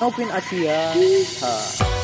Novin Asia. Ha.